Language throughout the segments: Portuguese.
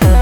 Sure.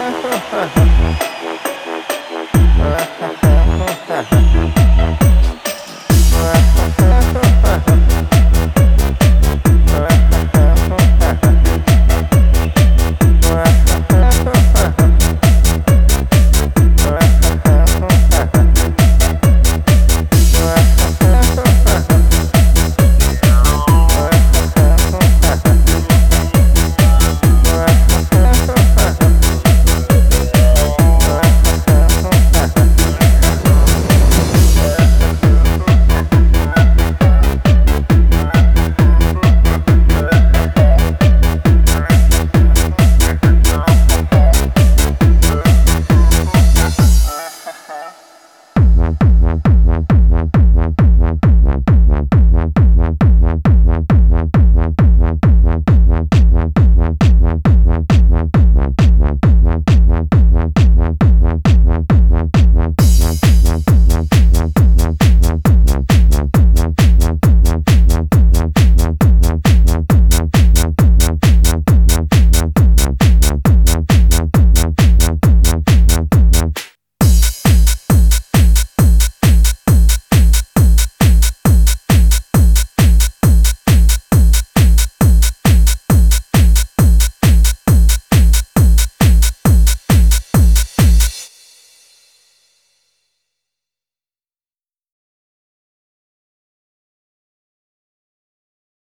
Ha ha ha.